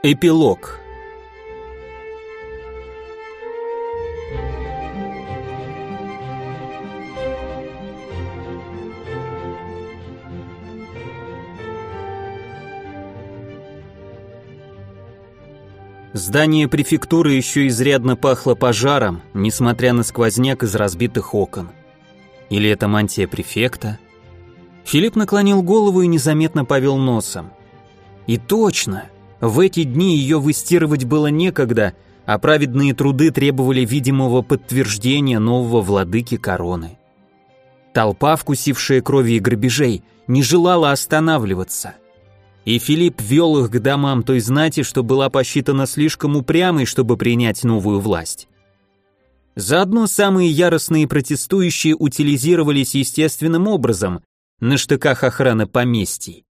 Эпилог Здание префектуры еще изрядно пахло пожаром, несмотря на сквозняк из разбитых окон. Или это мантия префекта? Филипп наклонил голову и незаметно повел носом. И точно, в эти дни ее выстирывать было некогда, а праведные труды требовали видимого подтверждения нового владыки короны. Толпа, вкусившая крови и грабежей, не желала останавливаться. И Филипп вел их к домам той знати, что была посчитана слишком упрямой, чтобы принять новую власть. Заодно самые яростные протестующие утилизировались естественным образом, на штыках охраны поместий.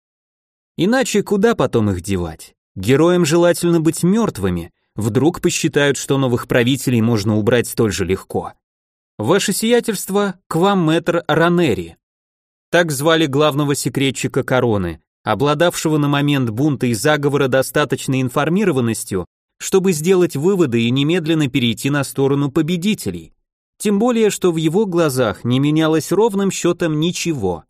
Иначе куда потом их девать? Героям желательно быть мертвыми, вдруг посчитают, что новых правителей можно убрать столь же легко. Ваше сиятельство, к вам мэтр Ранери. Так звали главного секретчика короны, обладавшего на момент бунта и заговора достаточной информированностью, чтобы сделать выводы и немедленно перейти на сторону победителей. Тем более, что в его глазах не менялось ровным счетом ничего.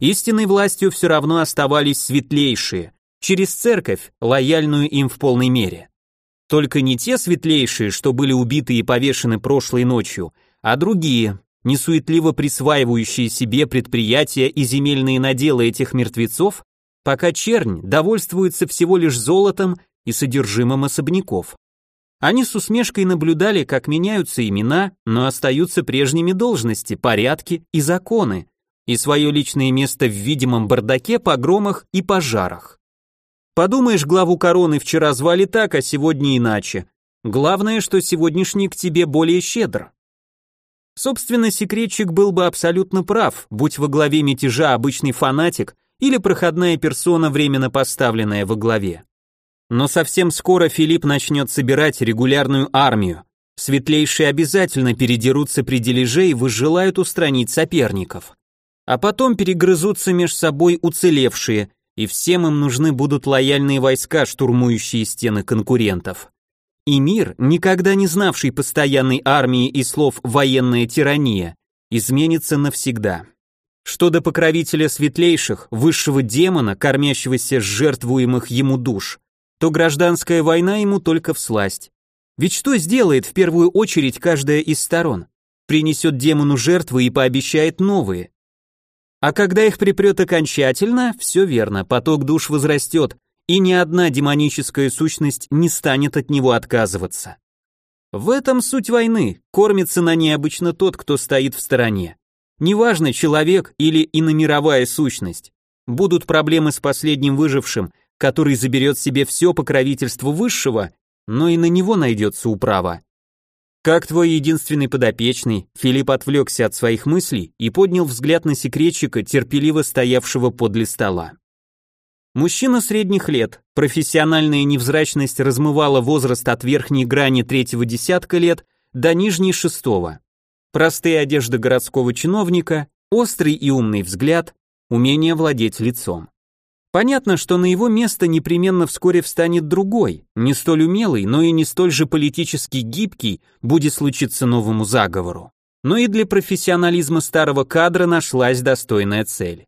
Истинной властью все равно оставались светлейшие, через церковь, лояльную им в полной мере. Только не те светлейшие, что были убиты и повешены прошлой ночью, а другие, несуетливо присваивающие себе предприятия и земельные наделы этих мертвецов, пока чернь довольствуется всего лишь золотом и содержимым особняков. Они с усмешкой наблюдали, как меняются имена, но остаются прежними должности, порядки и законы, и свое личное место в видимом бардаке, погромах и пожарах. Подумаешь, главу короны вчера звали так, а сегодня иначе. Главное, что сегодняшний к тебе более щедр. Собственно, секретчик был бы абсолютно прав, будь во главе мятежа обычный фанатик или проходная персона, временно поставленная во главе. Но совсем скоро Филипп начнет собирать регулярную армию. Светлейшие обязательно передерутся при дележе и возжелают устранить соперников а потом перегрызутся меж собой уцелевшие, и всем им нужны будут лояльные войска, штурмующие стены конкурентов. И мир, никогда не знавший постоянной армии и слов «военная тирания», изменится навсегда. Что до покровителя светлейших, высшего демона, кормящегося с жертвуемых ему душ, то гражданская война ему только всласть. Ведь что сделает в первую очередь каждая из сторон? Принесет демону жертвы и пообещает новые. А когда их припрет окончательно, все верно, поток душ возрастет, и ни одна демоническая сущность не станет от него отказываться. В этом суть войны, кормится на ней обычно тот, кто стоит в стороне. Неважно, человек или иномировая сущность. Будут проблемы с последним выжившим, который заберет себе все покровительство высшего, но и на него найдется управа. «Как твой единственный подопечный?» Филипп отвлекся от своих мыслей и поднял взгляд на секретчика, терпеливо стоявшего подле стола. Мужчина средних лет, профессиональная невзрачность размывала возраст от верхней грани третьего десятка лет до нижней шестого. Простые одежды городского чиновника, острый и умный взгляд, умение владеть лицом. Понятно, что на его место непременно вскоре встанет другой, не столь умелый, но и не столь же политически гибкий, будет случиться новому заговору. Но и для профессионализма старого кадра нашлась достойная цель.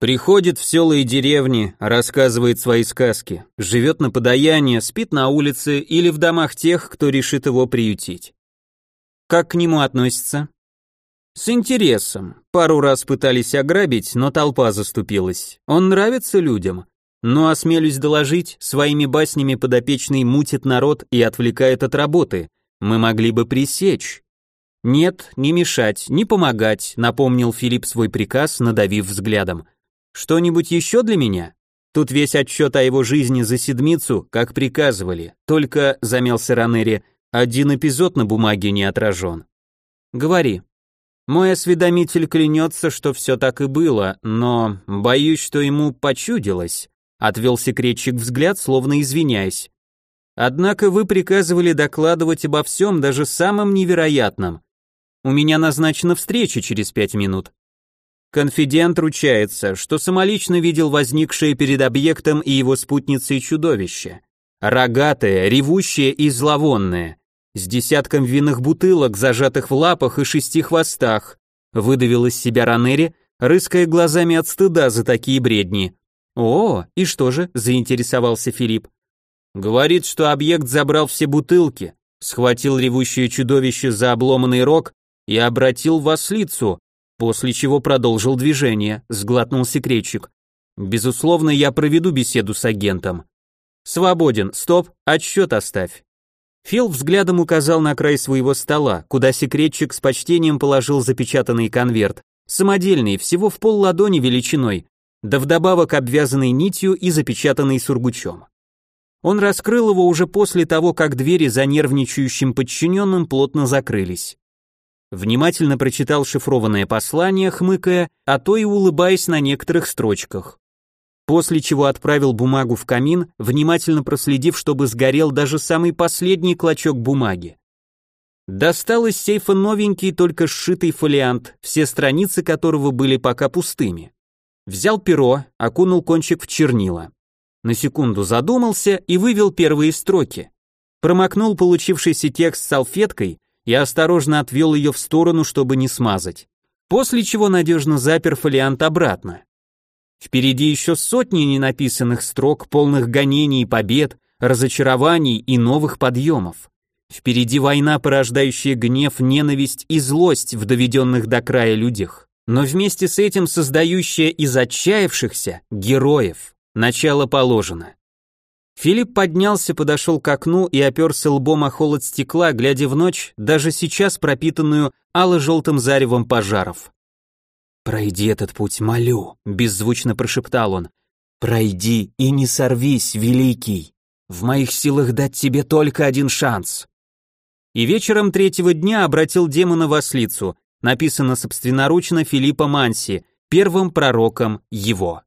Приходит в села и деревни, рассказывает свои сказки, живет на подаяние, спит на улице или в домах тех, кто решит его приютить. Как к нему относится? С интересом. Пару раз пытались ограбить, но толпа заступилась. Он нравится людям. Но осмелюсь доложить, своими баснями подопечный мутит народ и отвлекает от работы. Мы могли бы пресечь. Нет, не мешать, не помогать, напомнил Филипп свой приказ, надавив взглядом. Что-нибудь еще для меня? Тут весь отчет о его жизни за седмицу, как приказывали. Только, замялся Ранери, один эпизод на бумаге не отражен. Говори. Мой осведомитель клянется, что все так и было, но боюсь, что ему почудилось. Отвел секретчик взгляд, словно извиняясь. Однако вы приказывали докладывать обо всем, даже самом невероятном. У меня назначена встреча через пять минут. Конфидент ручается, что самолично видел возникшее перед объектом и его спутницей чудовище. рогатая, ревущая и зловонная, с десятком винных бутылок, зажатых в лапах и шести хвостах, выдавил из себя Ранери, рыская глазами от стыда за такие бредни. «О, и что же?» – заинтересовался Филипп. «Говорит, что объект забрал все бутылки, схватил ревущее чудовище за обломанный рог и обратил в ослицу, после чего продолжил движение, сглотнул секретчик. Безусловно, я проведу беседу с агентом. Свободен, стоп, отсчет оставь. Фил взглядом указал на край своего стола, куда секретчик с почтением положил запечатанный конверт, самодельный, всего в пол ладони величиной, да вдобавок обвязанный нитью и запечатанный сургучом. Он раскрыл его уже после того, как двери за нервничающим подчиненным плотно закрылись. Внимательно прочитал шифрованное послание, хмыкая, а то и улыбаясь на некоторых строчках. После чего отправил бумагу в камин, внимательно проследив, чтобы сгорел даже самый последний клочок бумаги. Достал из сейфа новенький, только сшитый фолиант, все страницы которого были пока пустыми. Взял перо, окунул кончик в чернила. На секунду задумался и вывел первые строки. Промокнул получившийся текст салфеткой и осторожно отвел ее в сторону, чтобы не смазать. После чего надежно запер фолиант обратно. Впереди еще сотни ненаписанных строк, полных гонений и побед, разочарований и новых подъемов. Впереди война, порождающая гнев, ненависть и злость в доведенных до края людях. Но вместе с этим создающая из отчаявшихся героев. Начало положено. Филипп поднялся, подошел к окну и оперся лбом о холод стекла, глядя в ночь, даже сейчас пропитанную ало-желтым заревом пожаров. «Пройди этот путь, молю», — беззвучно прошептал он. «Пройди и не сорвись, великий. В моих силах дать тебе только один шанс». И вечером третьего дня обратил демона в ослицу, написано собственноручно Филиппа Манси, первым пророком его.